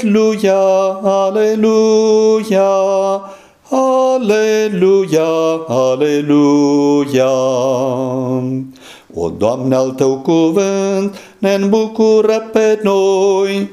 Aleluia, aleluia, aleluia, aleluia. O, Doamne, al Tău cuvânt ne bucură pe noi,